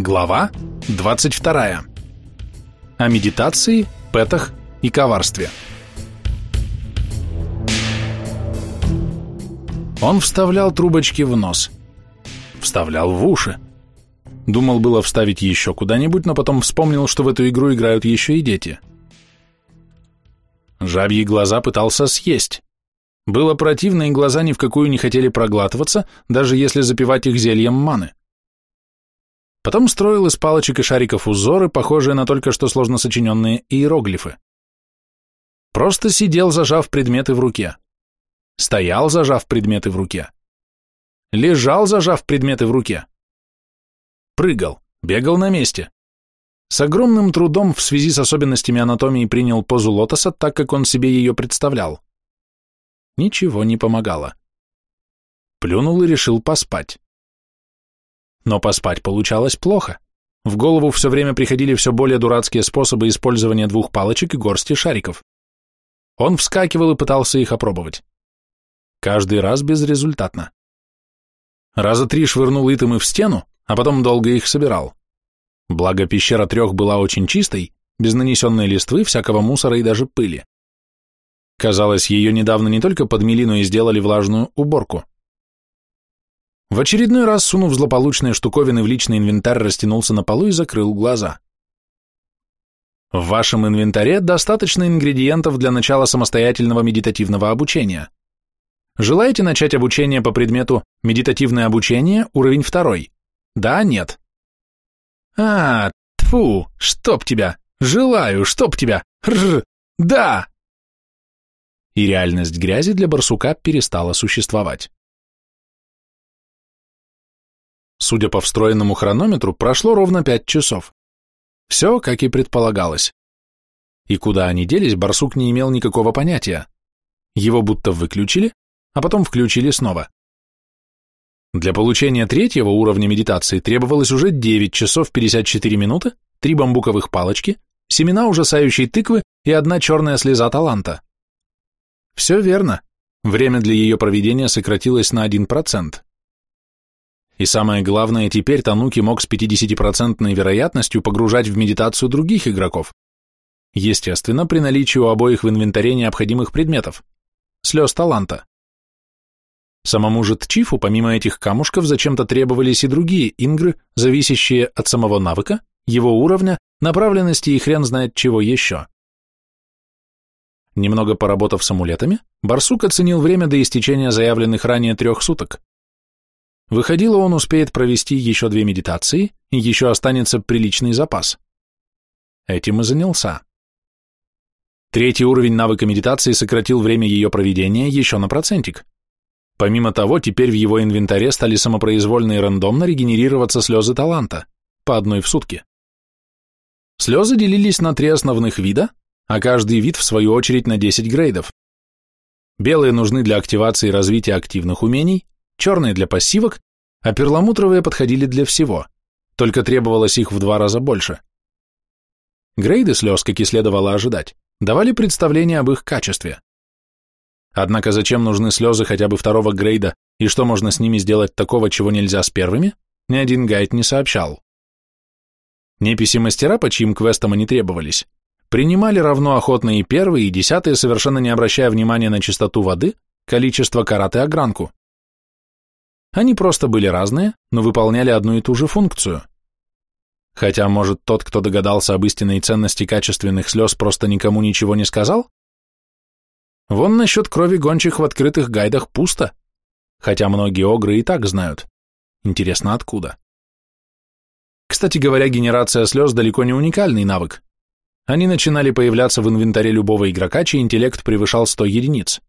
Глава 22. О медитации, пэтах и коварстве. Он вставлял трубочки в нос. Вставлял в уши. Думал было вставить еще куда-нибудь, но потом вспомнил, что в эту игру играют еще и дети. Жабьи глаза пытался съесть. Было противно, и глаза ни в какую не хотели проглатываться, даже если запивать их зельем маны. Потом строил из палочек и шариков узоры, похожие на только что сложно сочиненные иероглифы. Просто сидел, зажав предметы в руке. Стоял, зажав предметы в руке. Лежал, зажав предметы в руке. Прыгал, бегал на месте. С огромным трудом в связи с особенностями анатомии принял позу лотоса, так как он себе ее представлял. Ничего не помогало. Плюнул и решил поспать. Но поспать получалось плохо. В голову все время приходили все более дурацкие способы использования двух палочек и горсти шариков. Он вскакивал и пытался их опробовать. Каждый раз безрезультатно. Раза три швырнул итемы в стену, а потом долго их собирал. Благо пещера трех была очень чистой, без нанесенной листвы, всякого мусора и даже пыли. Казалось, ее недавно не только подмели, но и сделали влажную уборку. В очередной раз, сунув злополучные штуковины в личный инвентарь, растянулся на полу и закрыл глаза. В вашем инвентаре достаточно ингредиентов для начала самостоятельного медитативного обучения. Желаете начать обучение по предмету «Медитативное обучение», уровень второй? Да, нет? А, тфу, чтоб тебя! Желаю, чтоб тебя! Рр, да! и реальность грязи для барсука перестала существовать. Судя по встроенному хронометру, прошло ровно пять часов. Все, как и предполагалось. И куда они делись, барсук не имел никакого понятия. Его будто выключили, а потом включили снова. Для получения третьего уровня медитации требовалось уже 9 часов 54 минуты, три бамбуковых палочки, семена ужасающей тыквы и одна черная слеза таланта. Все верно. Время для ее проведения сократилось на 1%. И самое главное, теперь Тануки мог с 50% вероятностью погружать в медитацию других игроков. Естественно, при наличии у обоих в инвентаре необходимых предметов. Слез таланта. Самому же Тчифу, помимо этих камушков, зачем-то требовались и другие ингры, зависящие от самого навыка, его уровня, направленности и хрен знает чего еще. Немного поработав с амулетами, барсук оценил время до истечения заявленных ранее трех суток. Выходило, он успеет провести еще две медитации, и еще останется приличный запас. Этим и занялся. Третий уровень навыка медитации сократил время ее проведения еще на процентик. Помимо того, теперь в его инвентаре стали самопроизвольно и рандомно регенерироваться слезы таланта, по одной в сутки. Слезы делились на три основных вида, а каждый вид в свою очередь на 10 грейдов. Белые нужны для активации и развития активных умений, черные для пассивок, а перламутровые подходили для всего, только требовалось их в два раза больше. Грейды слез, как и следовало ожидать, давали представление об их качестве. Однако зачем нужны слезы хотя бы второго грейда и что можно с ними сделать такого, чего нельзя с первыми, ни один гайд не сообщал. Неписи мастера, по чьим квестам они требовались, принимали равно охотно и первые, и десятые, совершенно не обращая внимания на чистоту воды, количество карат и огранку. Они просто были разные, но выполняли одну и ту же функцию. Хотя, может, тот, кто догадался об истинной ценности качественных слез, просто никому ничего не сказал? Вон насчет крови гончих в открытых гайдах пусто, хотя многие огры и так знают. Интересно, откуда? Кстати говоря, генерация слез далеко не уникальный навык. Они начинали появляться в инвентаре любого игрока, чей интеллект превышал 100 единиц.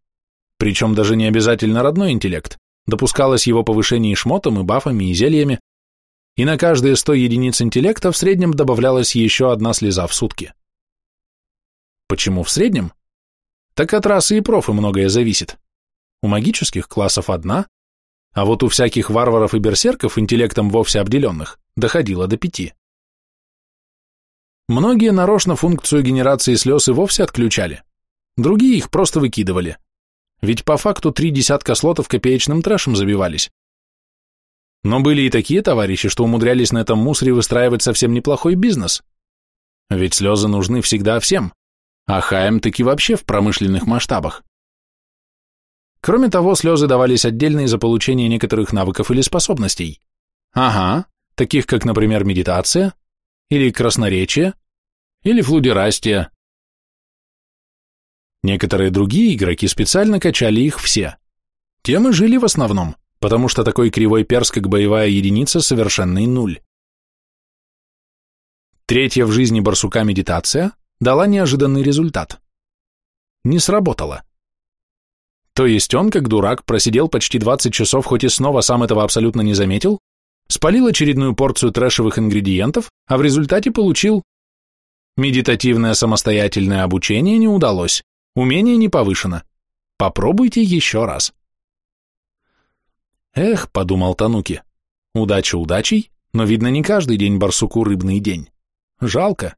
Причем даже не обязательно родной интеллект, допускалось его повышение и шмотом, и бафами, и зельями, и на каждые 100 единиц интеллекта в среднем добавлялась еще одна слеза в сутки. Почему в среднем? Так от расы и профы многое зависит. У магических классов одна, а вот у всяких варваров и берсерков, интеллектом вовсе обделенных, доходило до пяти. Многие нарочно функцию генерации слез и вовсе отключали, другие их просто выкидывали. Ведь по факту три десятка слотов копеечным трэшем забивались. Но были и такие товарищи, что умудрялись на этом мусоре выстраивать совсем неплохой бизнес. Ведь слезы нужны всегда всем, а хаем таки вообще в промышленных масштабах. Кроме того, слезы давались отдельно за получение некоторых навыков или способностей. Ага, таких как, например, медитация, или красноречие, или флудерастия. Некоторые другие игроки специально качали их все. Тем и жили в основном, потому что такой кривой перс, как боевая единица, совершенный нуль. Третья в жизни барсука медитация дала неожиданный результат. Не сработала. То есть он, как дурак, просидел почти 20 часов, хоть и снова сам этого абсолютно не заметил, спалил очередную порцию трэшевых ингредиентов, а в результате получил медитативное самостоятельное обучение не удалось, умение не повышено. Попробуйте еще раз. Эх, подумал Тануки, удача удачей, но видно не каждый день барсуку рыбный день. Жалко.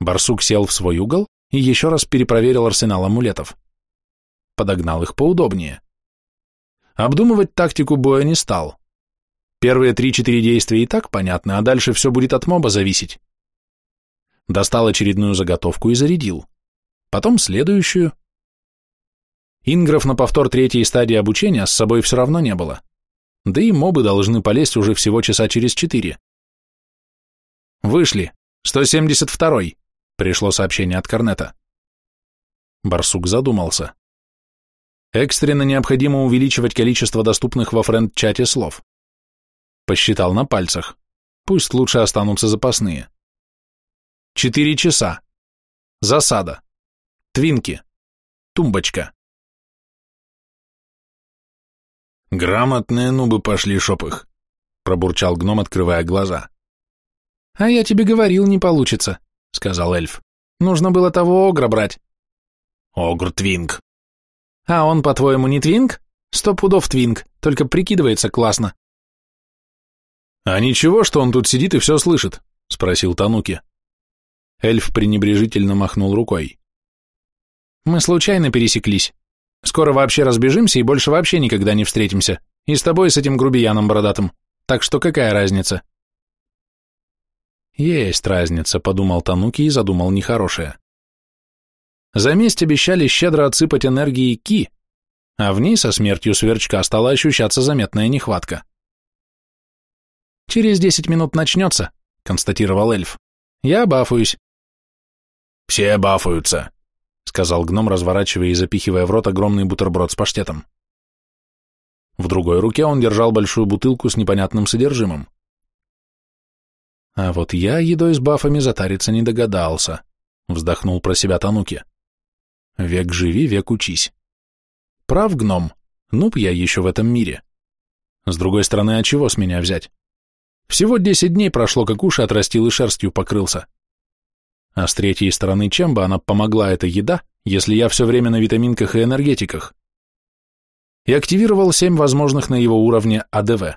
Барсук сел в свой угол и еще раз перепроверил арсенал амулетов. Подогнал их поудобнее. Обдумывать тактику боя не стал. Первые три-четыре действия и так понятны, а дальше все будет от моба зависеть. Достал очередную заготовку и зарядил. Потом следующую. Ингров на повтор третьей стадии обучения с собой все равно не было. Да и мобы должны полезть уже всего часа через четыре. «Вышли. 172-й», — пришло сообщение от Корнета. Барсук задумался. Экстренно необходимо увеличивать количество доступных во френд-чате слов. Посчитал на пальцах. Пусть лучше останутся запасные. Четыре часа. Засада. Твинки. Тумбочка. Грамотные нубы пошли шоб их, пробурчал гном, открывая глаза. А я тебе говорил, не получится, сказал эльф. Нужно было того огра брать. Огр Твинг. А он, по-твоему, не Твинг? Сто пудов Твинг, только прикидывается классно. «А ничего, что он тут сидит и все слышит?» — спросил Тануки. Эльф пренебрежительно махнул рукой. «Мы случайно пересеклись. Скоро вообще разбежимся и больше вообще никогда не встретимся. И с тобой, с этим грубияном бородатым. Так что какая разница?» «Есть разница», — подумал Тануки и задумал нехорошее. За месть обещали щедро отсыпать энергии Ки, а в ней со смертью сверчка стала ощущаться заметная нехватка. «Через десять минут начнется», — констатировал эльф. «Я бафуюсь». «Все бафуются», — сказал гном, разворачивая и запихивая в рот огромный бутерброд с паштетом. В другой руке он держал большую бутылку с непонятным содержимым. «А вот я едой с бафами затариться не догадался», — вздохнул про себя Тануки. «Век живи, век учись». «Прав, гном, нуб я еще в этом мире. С другой стороны, а чего с меня взять? Всего десять дней прошло, как уши отрастил и шерстью покрылся. А с третьей стороны, чем бы она помогла эта еда, если я все время на витаминках и энергетиках? И активировал семь возможных на его уровне АДВ.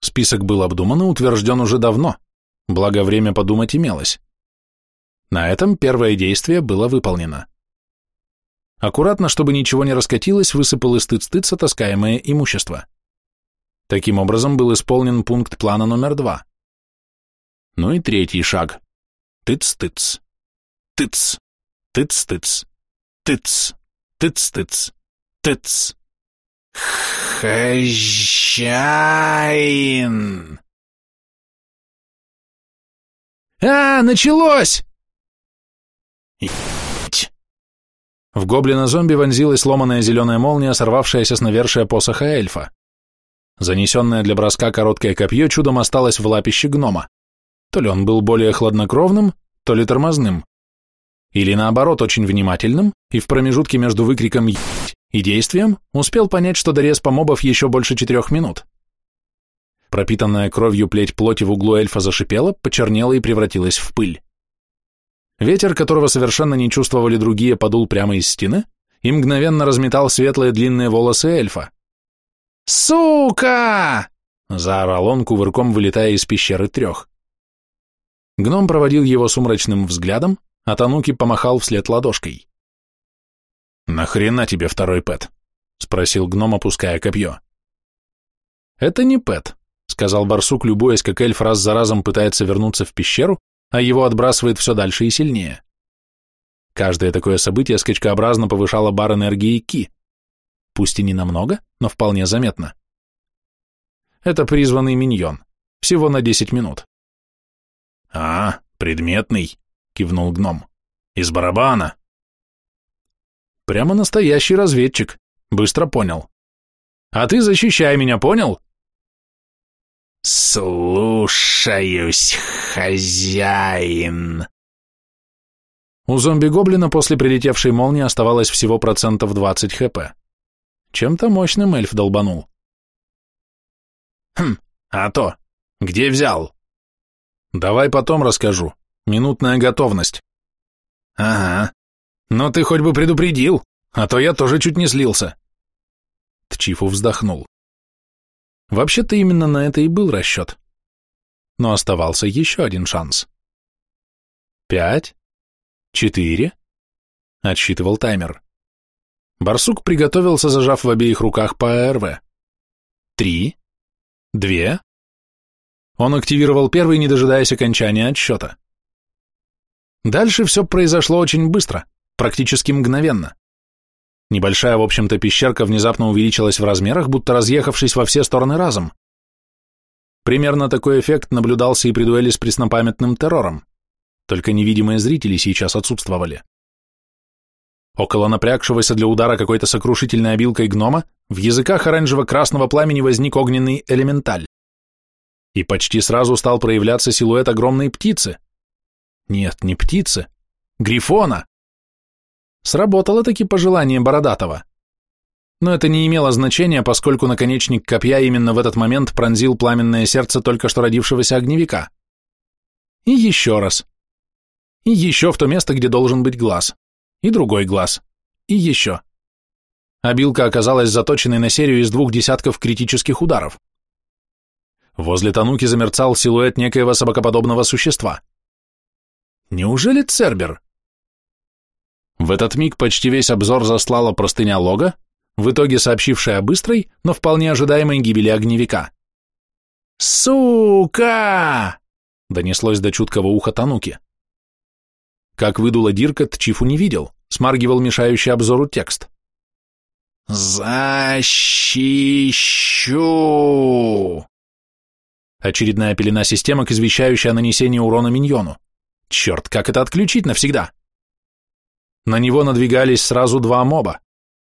Список был обдуман и утвержден уже давно, благо время подумать имелось. На этом первое действие было выполнено. Аккуратно, чтобы ничего не раскатилось, высыпал из тыц-тыца таскаемое имущество. Таким образом был исполнен пункт плана номер два. Ну и третий шаг. Тыц-тыц. Тыц. Тыц-тыц. Тыц. Тыц-тыц. Тыц. Хозяин! А, началось! В гоблина-зомби вонзилась сломанная зеленая молния, сорвавшаяся с навершия посоха эльфа. Занесенное для броска короткое копье чудом осталось в лапище гнома. То ли он был более хладнокровным, то ли тормозным. Или наоборот, очень внимательным, и в промежутке между выкриком «Есть!» и действием успел понять, что до респа мобов еще больше четырех минут. Пропитанная кровью плеть плоти в углу эльфа зашипела, почернела и превратилась в пыль. Ветер, которого совершенно не чувствовали другие, подул прямо из стены и мгновенно разметал светлые длинные волосы эльфа. «Сука!» — заорал он, кувырком вылетая из пещеры трех. Гном проводил его сумрачным взглядом, а Тануки помахал вслед ладошкой. «Нахрена тебе второй пэт?» — спросил гном, опуская копье. Это не Пэт, сказал барсук, любуясь, как эльф раз за разом пытается вернуться в пещеру, а его отбрасывает все дальше и сильнее. Каждое такое событие скачкообразно повышало бар энергии Ки. Пусть и не намного, но вполне заметно. Это призванный миньон. Всего на 10 минут. «А, предметный», — кивнул гном. «Из барабана». «Прямо настоящий разведчик. Быстро понял. А ты защищай меня, понял?» «Слушаюсь, хозяин!» У зомби-гоблина после прилетевшей молнии оставалось всего процентов 20 хп. Чем-то мощным эльф долбанул. «Хм, а то, где взял?» «Давай потом расскажу. Минутная готовность». «Ага. Но ты хоть бы предупредил, а то я тоже чуть не слился». Тчифу вздохнул. Вообще-то именно на это и был расчет. Но оставался еще один шанс. Пять, четыре, отсчитывал таймер. Барсук приготовился, зажав в обеих руках по АРВ. Три, две. Он активировал первый, не дожидаясь окончания отсчета. Дальше все произошло очень быстро, практически мгновенно. Небольшая, в общем-то, пещерка внезапно увеличилась в размерах, будто разъехавшись во все стороны разом. Примерно такой эффект наблюдался и при дуэли с преснопамятным террором, только невидимые зрители сейчас отсутствовали. Около напрягшегося для удара какой-то сокрушительной обилкой гнома в языках оранжево-красного пламени возник огненный элементаль. И почти сразу стал проявляться силуэт огромной птицы. Нет, не птицы, грифона. Сработало таки пожелание Бородатого. Но это не имело значения, поскольку наконечник копья именно в этот момент пронзил пламенное сердце только что родившегося огневика. И еще раз. И еще в то место, где должен быть глаз. И другой глаз. И еще. Обилка оказалась заточенной на серию из двух десятков критических ударов. Возле Тануки замерцал силуэт некоего собакоподобного существа. Неужели Цербер? В этот миг почти весь обзор заслала простыня лога, в итоге сообщившая о быстрой, но вполне ожидаемой гибели огневика. «Сука!» — донеслось до чуткого уха Тануки. Как выдула Дирка, Тчифу не видел, смаргивал мешающий обзору текст. «Защищу!» Очередная пелена системок, извещающая о нанесении урона миньону. Черт, как это отключить навсегда? На него надвигались сразу два моба,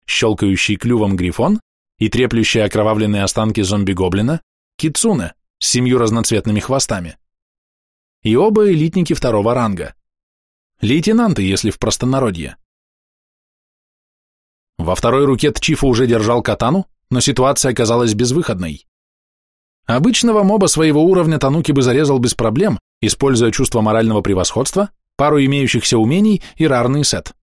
щелкающий клювом грифон и треплющие окровавленные останки зомби-гоблина кицуне с семью разноцветными хвостами. И оба элитники второго ранга. Лейтенанты, если в простонародье. Во второй руке Тчифа уже держал катану, но ситуация оказалась безвыходной. Обычного моба своего уровня Тануки бы зарезал без проблем, используя чувство морального превосходства, пару имеющихся умений и рарный сет.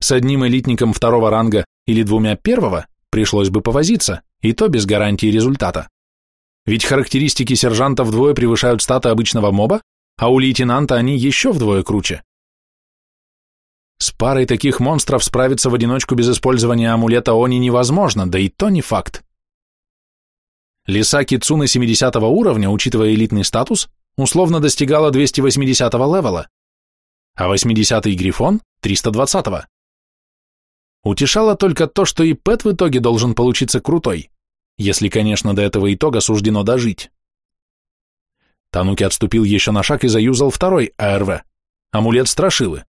С одним элитником второго ранга или двумя первого пришлось бы повозиться, и то без гарантии результата. Ведь характеристики сержанта вдвое превышают статы обычного моба, а у лейтенанта они еще вдвое круче. С парой таких монстров справиться в одиночку без использования амулета Они невозможно, да и то не факт. Лиса Кицуна 70 уровня, учитывая элитный статус, условно достигала 280 левела, а 80-й Грифон – 320 -го. Утешало только то, что и Пэт в итоге должен получиться крутой, если, конечно, до этого итога суждено дожить. Тануки отступил еще на шаг и заюзал второй АРВ, амулет Страшилы.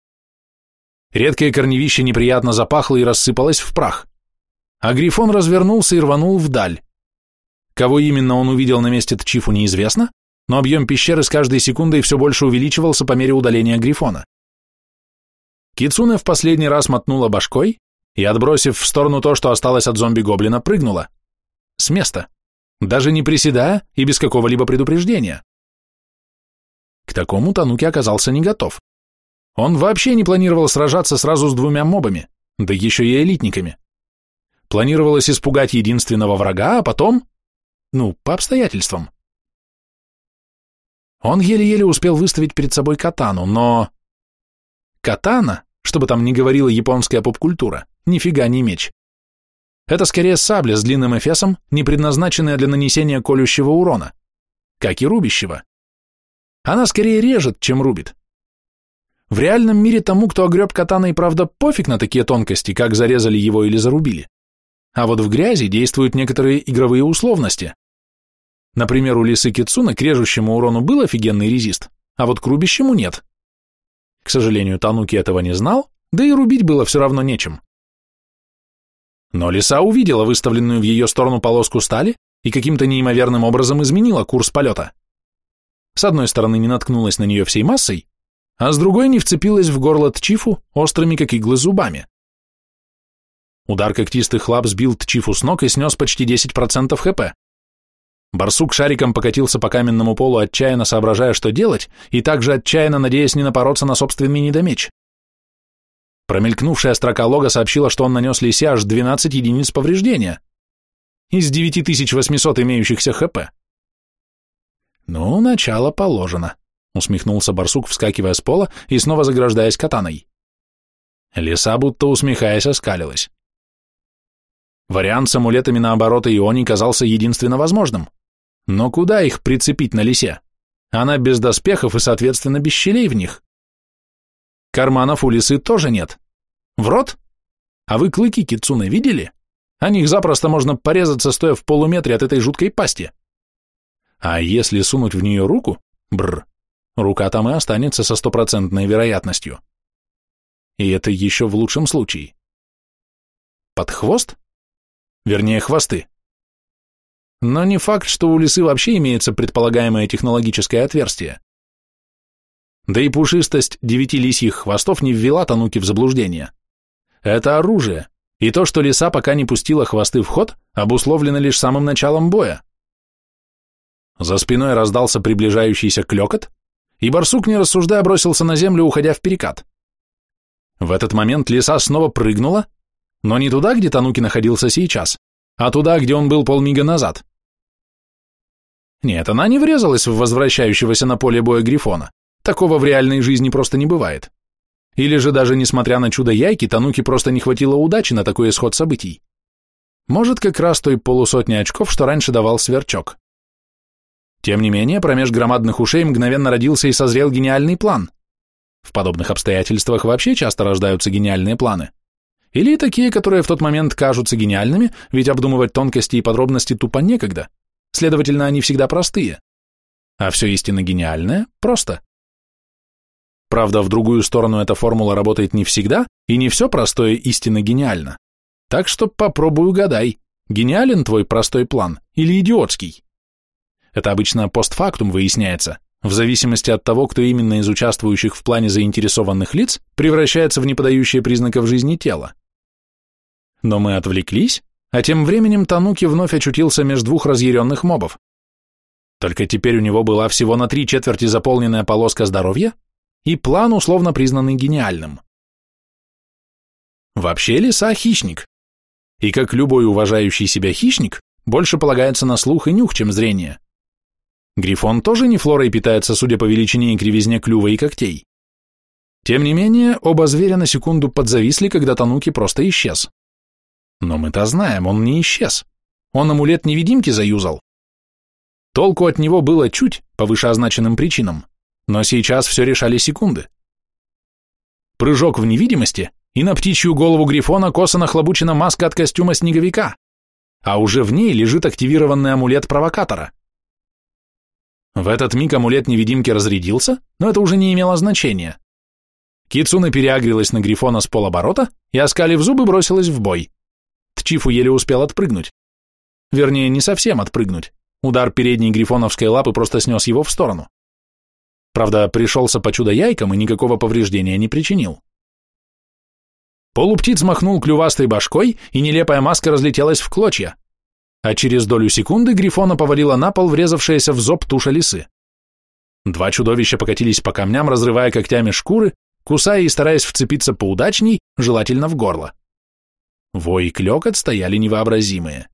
Редкое корневище неприятно запахло и рассыпалось в прах, а Грифон развернулся и рванул вдаль. Кого именно он увидел на месте Тчифу неизвестно, но объем пещеры с каждой секундой все больше увеличивался по мере удаления Грифона. Кицуне в последний раз мотнула башкой, и, отбросив в сторону то, что осталось от зомби-гоблина, прыгнула. С места. Даже не приседая и без какого-либо предупреждения. К такому Тануки оказался не готов. Он вообще не планировал сражаться сразу с двумя мобами, да еще и элитниками. Планировалось испугать единственного врага, а потом... Ну, по обстоятельствам. Он еле-еле успел выставить перед собой катану, но... Катана, что бы там ни говорила японская поп-культура, нифига не меч. Это скорее сабля с длинным эфесом, не предназначенная для нанесения колющего урона, как и рубящего. Она скорее режет, чем рубит. В реальном мире тому, кто огреб катаной, правда, пофиг на такие тонкости, как зарезали его или зарубили. А вот в грязи действуют некоторые игровые условности. Например, у лисы Кицуна к режущему урону был офигенный резист, а вот к рубящему нет. К сожалению, Тануки этого не знал, да и рубить было все равно нечем. Но лиса увидела выставленную в ее сторону полоску стали и каким-то неимоверным образом изменила курс полета. С одной стороны не наткнулась на нее всей массой, а с другой не вцепилась в горло Тчифу острыми, как иглы, зубами. Удар когтистых лап сбил Тчифу с ног и снес почти 10% хп. Барсук шариком покатился по каменному полу, отчаянно соображая, что делать, и также отчаянно надеясь не напороться на собственный недомеч. Промелькнувшая строка лога сообщила, что он нанес лисе аж 12 единиц повреждения из 9800 имеющихся ХП. «Ну, начало положено», — усмехнулся барсук, вскакивая с пола и снова заграждаясь катаной. Лиса, будто усмехаясь, оскалилась. Вариант с амулетами на обороты Иони казался единственно возможным. Но куда их прицепить на лисе? Она без доспехов и, соответственно, без щелей в них. Карманов у лисы тоже нет. В рот? А вы клыки кицуны видели? О них запросто можно порезаться, стоя в полуметре от этой жуткой пасти. А если сунуть в нее руку, бр, рука там и останется со стопроцентной вероятностью. И это еще в лучшем случае. Под хвост? Вернее, хвосты. Но не факт, что у лисы вообще имеется предполагаемое технологическое отверстие. Да и пушистость девяти лисьих хвостов не ввела Тануки в заблуждение. Это оружие, и то, что лиса пока не пустила хвосты в ход, обусловлено лишь самым началом боя. За спиной раздался приближающийся клекот, и барсук, не рассуждая, бросился на землю, уходя в перекат. В этот момент лиса снова прыгнула, но не туда, где Тануки находился сейчас, а туда, где он был полмига назад. Нет, она не врезалась в возвращающегося на поле боя Грифона. Такого в реальной жизни просто не бывает. Или же даже несмотря на чудо яйки, Тануки просто не хватило удачи на такой исход событий. Может, как раз той полусотни очков, что раньше давал сверчок. Тем не менее, промеж громадных ушей мгновенно родился и созрел гениальный план. В подобных обстоятельствах вообще часто рождаются гениальные планы. Или такие, которые в тот момент кажутся гениальными, ведь обдумывать тонкости и подробности тупо некогда. Следовательно, они всегда простые. А все истинно гениальное – просто. Правда, в другую сторону эта формула работает не всегда, и не все простое истинно гениально. Так что попробуй угадай, гениален твой простой план или идиотский? Это обычно постфактум выясняется, в зависимости от того, кто именно из участвующих в плане заинтересованных лиц превращается в неподающее признаков жизни тело. Но мы отвлеклись, а тем временем Тануки вновь очутился между двух разъяренных мобов. Только теперь у него была всего на три четверти заполненная полоска здоровья, и план условно признанный гениальным. Вообще лиса – хищник. И как любой уважающий себя хищник, больше полагается на слух и нюх, чем зрение. Грифон тоже не флорой питается, судя по величине и кривизне клюва и когтей. Тем не менее, оба зверя на секунду подзависли, когда Тануки просто исчез. Но мы-то знаем, он не исчез. Он амулет невидимки заюзал. Толку от него было чуть, по вышеозначенным причинам, но сейчас все решали секунды. Прыжок в невидимости, и на птичью голову Грифона косо нахлобучена маска от костюма снеговика, а уже в ней лежит активированный амулет провокатора. В этот миг амулет невидимки разрядился, но это уже не имело значения. Кицуна переагрилась на Грифона с полоборота и, оскалив зубы, бросилась в бой. Тчифу еле успел отпрыгнуть. Вернее, не совсем отпрыгнуть. Удар передней грифоновской лапы просто снес его в сторону. Правда, пришелся по чудо-яйкам и никакого повреждения не причинил. Полуптиц махнул клювастой башкой, и нелепая маска разлетелась в клочья, а через долю секунды Грифона повалила на пол врезавшаяся в зоб туша лисы. Два чудовища покатились по камням, разрывая когтями шкуры, кусая и стараясь вцепиться поудачней, желательно в горло. Вой и клёкот стояли невообразимые.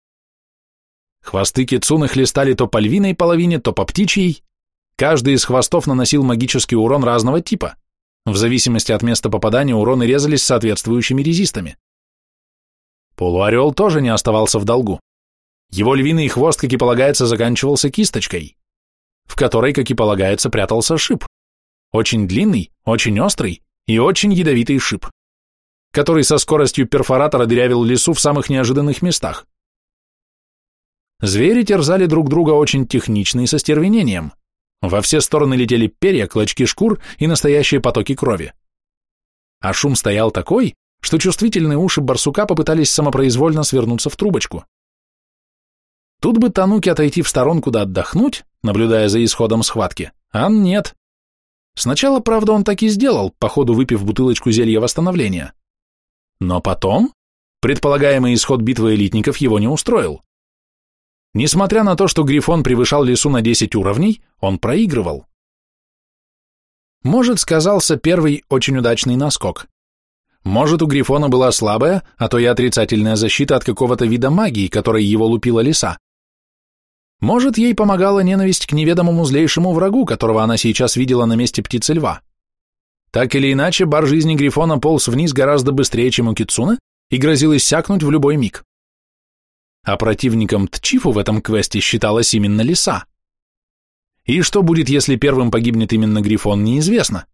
Хвосты кицуны хлестали то по львиной половине, то по птичьей, Каждый из хвостов наносил магический урон разного типа. В зависимости от места попадания уроны резались соответствующими резистами. Полуорел тоже не оставался в долгу. Его львиный хвост, как и полагается, заканчивался кисточкой, в которой, как и полагается, прятался шип. Очень длинный, очень острый и очень ядовитый шип, который со скоростью перфоратора дырявил лесу в самых неожиданных местах. Звери терзали друг друга очень технично и со стервенением. Во все стороны летели перья, клочки шкур и настоящие потоки крови. А шум стоял такой, что чувствительные уши барсука попытались самопроизвольно свернуться в трубочку. Тут бы Тануки отойти в сторонку да отдохнуть, наблюдая за исходом схватки, а нет. Сначала, правда, он так и сделал, походу выпив бутылочку зелья восстановления. Но потом предполагаемый исход битвы элитников его не устроил. Несмотря на то, что Грифон превышал лесу на 10 уровней, он проигрывал. Может, сказался первый очень удачный наскок. Может, у Грифона была слабая, а то и отрицательная защита от какого-то вида магии, которой его лупила лиса. Может, ей помогала ненависть к неведомому злейшему врагу, которого она сейчас видела на месте птицы льва. Так или иначе, бар жизни Грифона полз вниз гораздо быстрее, чем у Кицуна, и грозил иссякнуть в любой миг а противником Тчифу в этом квесте считалась именно лиса. И что будет, если первым погибнет именно Грифон, неизвестно.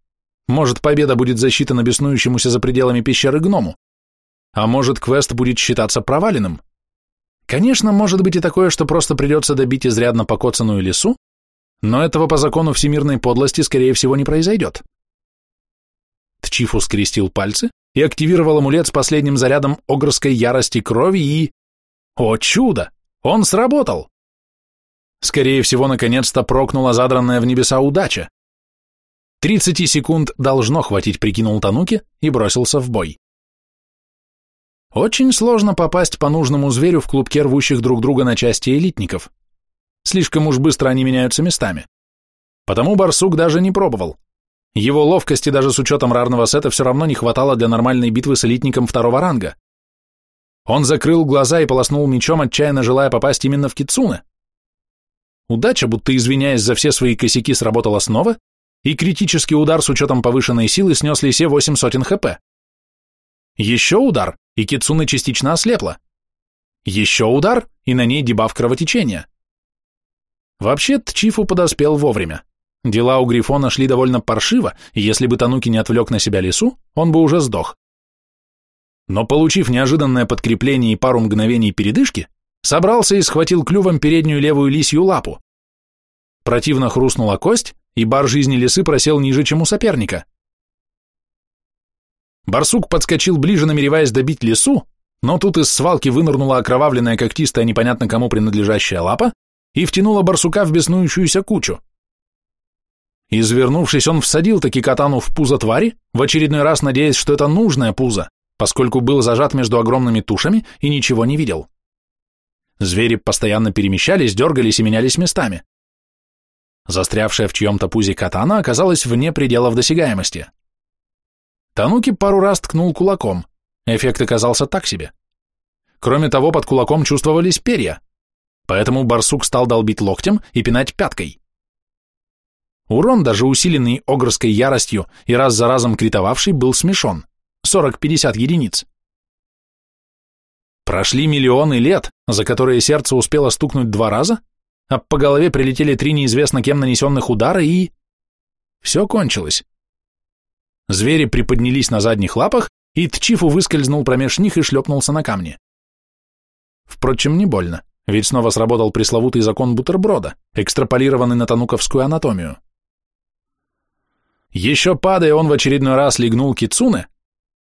Может, победа будет засчитана беснующемуся за пределами пещеры гному. А может, квест будет считаться проваленным. Конечно, может быть и такое, что просто придется добить изрядно покоцанную лису, но этого по закону всемирной подлости, скорее всего, не произойдет. Тчифу скрестил пальцы и активировал амулет с последним зарядом огрской ярости крови и... О чудо! Он сработал! Скорее всего, наконец-то прокнула задранная в небеса удача. Тридцати секунд должно хватить, прикинул Тануки и бросился в бой. Очень сложно попасть по нужному зверю в клубке рвущих друг друга на части элитников. Слишком уж быстро они меняются местами. Потому барсук даже не пробовал. Его ловкости даже с учетом рарного сета все равно не хватало для нормальной битвы с элитником второго ранга. Он закрыл глаза и полоснул мечом, отчаянно желая попасть именно в Кицуне. Удача, будто извиняясь за все свои косяки, сработала снова, и критический удар с учетом повышенной силы снес Лисе восемь сотен хп. Еще удар, и Кицуне частично ослепла. Еще удар, и на ней дебаф кровотечения. Вообще, Тчифу подоспел вовремя. Дела у Грифона шли довольно паршиво, и если бы Тануки не отвлек на себя лесу, он бы уже сдох но, получив неожиданное подкрепление и пару мгновений передышки, собрался и схватил клювом переднюю левую лисью лапу. Противно хрустнула кость, и бар жизни лисы просел ниже, чем у соперника. Барсук подскочил ближе, намереваясь добить лису, но тут из свалки вынырнула окровавленная когтистая непонятно кому принадлежащая лапа и втянула барсука в беснующуюся кучу. Извернувшись, он всадил таки катану в пузо твари, в очередной раз надеясь, что это нужное пузо, поскольку был зажат между огромными тушами и ничего не видел. Звери постоянно перемещались, дергались и менялись местами. Застрявшая в чьем-то пузе катана оказалась вне пределов досягаемости. Тануки пару раз ткнул кулаком, эффект оказался так себе. Кроме того, под кулаком чувствовались перья, поэтому барсук стал долбить локтем и пинать пяткой. Урон, даже усиленный огрской яростью и раз за разом критовавший, был смешон. 40-50 единиц. Прошли миллионы лет, за которые сердце успело стукнуть два раза, а по голове прилетели три неизвестно кем нанесенных удара и... Все кончилось. Звери приподнялись на задних лапах, и Тчифу выскользнул промеж них и шлепнулся на камни. Впрочем, не больно, ведь снова сработал пресловутый закон бутерброда, экстраполированный на тануковскую анатомию. Еще падая, он в очередной раз легнул Кицуне,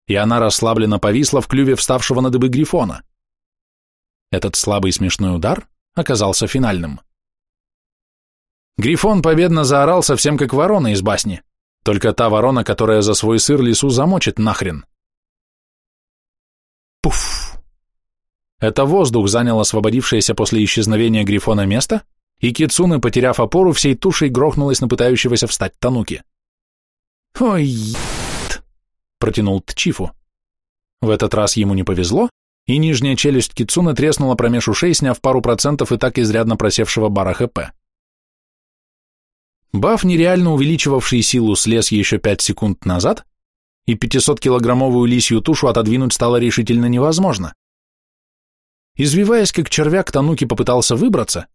и она расслабленно повисла в клюве вставшего на дыбы грифона. Этот слабый смешной удар оказался финальным. Грифон победно заорал совсем как ворона из басни, только та ворона, которая за свой сыр лесу замочит нахрен. Пуф! Это воздух занял освободившееся после исчезновения Грифона место, и Кицуны, потеряв опору, всей тушей грохнулась на пытающегося встать Тануки. «Ой, протянул Тчифу. В этот раз ему не повезло, и нижняя челюсть Кицуны треснула промеж ушей, сняв пару процентов и так изрядно просевшего бара ХП. Баф, нереально увеличивавший силу, слез еще 5 секунд назад, и 500-килограммовую лисью тушу отодвинуть стало решительно невозможно. Извиваясь, как червяк, Тануки попытался выбраться,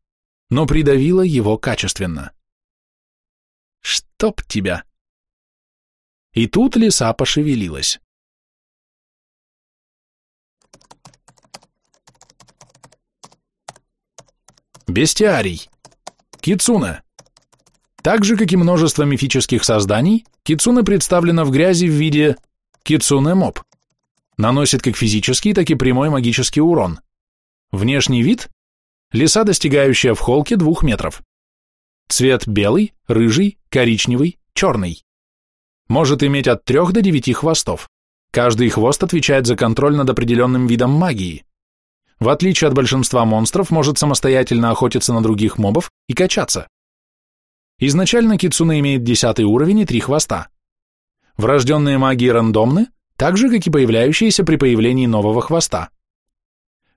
но придавило его качественно. «Чтоб тебя!» И тут лиса пошевелилась. Бестиарий. Кицуна. Так же, как и множество мифических созданий, кицуна представлена в грязи в виде кицуне-моб. Наносит как физический, так и прямой магический урон. Внешний вид – лиса, достигающая в холке двух метров. Цвет белый, рыжий, коричневый, черный. Может иметь от трех до девяти хвостов. Каждый хвост отвечает за контроль над определенным видом магии в отличие от большинства монстров, может самостоятельно охотиться на других мобов и качаться. Изначально Кицуна имеет десятый уровень и три хвоста. Врожденные магии рандомны, так же, как и появляющиеся при появлении нового хвоста.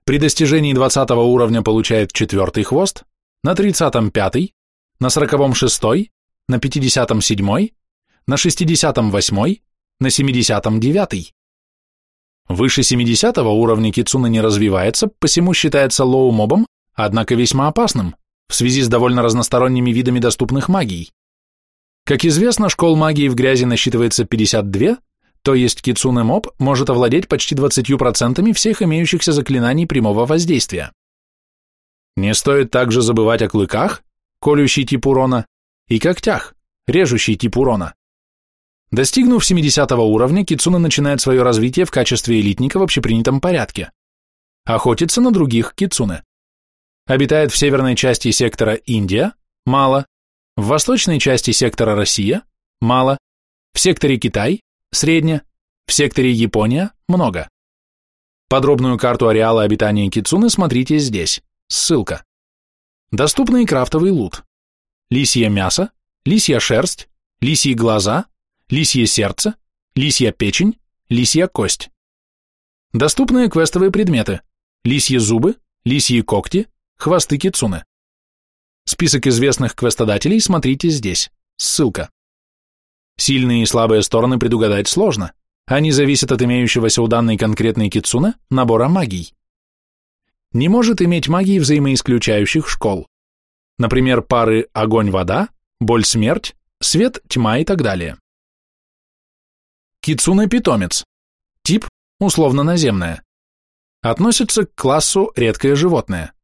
При достижении 20 уровня получает четвертый хвост, на 30-м пятый, на 40-м шестой, на 50-м седьмой, на 60-м восьмой, на 70-м девятый. Выше 70 уровня Кицуна не развивается, посему считается лоу-мобом, однако весьма опасным, в связи с довольно разносторонними видами доступных магий. Как известно, школ магии в грязи насчитывается 52, то есть Кицуне-моб может овладеть почти 20% всех имеющихся заклинаний прямого воздействия. Не стоит также забывать о клыках, колющий тип урона, и когтях, режущий тип урона. Достигнув 70 уровня, Кицуна начинает свое развитие в качестве элитника в общепринятом порядке. Охотится на других Кицуне. Обитает в северной части сектора Индия, мало, в восточной части сектора Россия, мало, в секторе Китай, средне, в секторе Япония, много. Подробную карту ареала обитания Кицуны смотрите здесь, ссылка. Доступный крафтовый лут. Лисье мясо, лисья шерсть, лисьи глаза, лисье сердце, лисья печень, лисья кость. Доступные квестовые предметы. Лисьи зубы, лисьи когти, хвосты кицуны. Список известных квестодателей смотрите здесь. Ссылка. Сильные и слабые стороны предугадать сложно. Они зависят от имеющегося у данной конкретной кицуны набора магий. Не может иметь магии взаимоисключающих школ. Например, пары огонь-вода, боль-смерть, свет-тьма и так далее. Кицуне-питомец. Тип – условно наземное. Относится к классу редкое животное.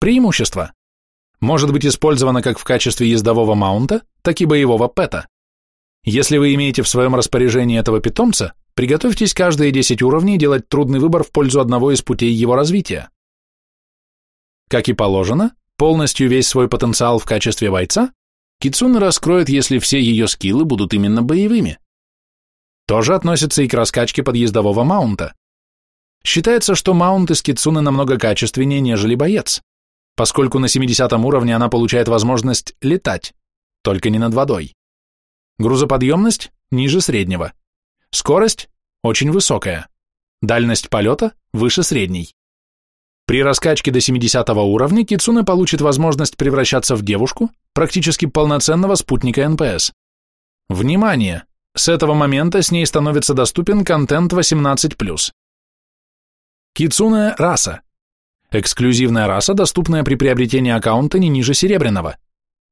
Преимущество. Может быть использовано как в качестве ездового маунта, так и боевого пэта. Если вы имеете в своем распоряжении этого питомца, приготовьтесь каждые 10 уровней делать трудный выбор в пользу одного из путей его развития. Как и положено, полностью весь свой потенциал в качестве бойца Кицуна раскроет, если все ее скиллы будут именно боевыми то же относится и к раскачке под ездового маунта. Считается, что маунт из кицуны намного качественнее, нежели боец, поскольку на 70 уровне она получает возможность летать, только не над водой. Грузоподъемность ниже среднего. Скорость очень высокая. Дальность полета выше средней. При раскачке до 70 уровня Кицуна получит возможность превращаться в девушку, практически полноценного спутника НПС. Внимание! С этого момента с ней становится доступен контент 18+. Кицуная раса. Эксклюзивная раса, доступная при приобретении аккаунта не ниже серебряного.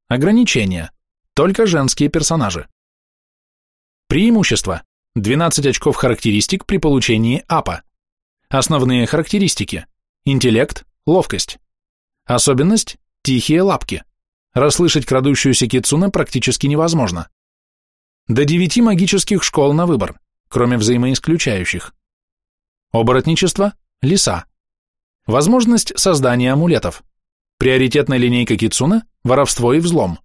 Ограничения. Только женские персонажи. Преимущества. 12 очков характеристик при получении АПа. Основные характеристики. Интеллект, ловкость. Особенность – тихие лапки. Расслышать крадущуюся кицуне практически невозможно. До девяти магических школ на выбор, кроме взаимоисключающих. Оборотничество – леса. Возможность создания амулетов. Приоритетная линейка Кицуна – воровство и взлом.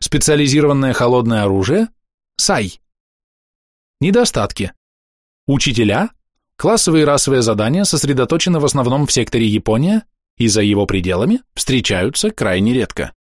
Специализированное холодное оружие – сай. Недостатки. Учителя – классовые и расовые задания сосредоточены в основном в секторе Япония и за его пределами встречаются крайне редко.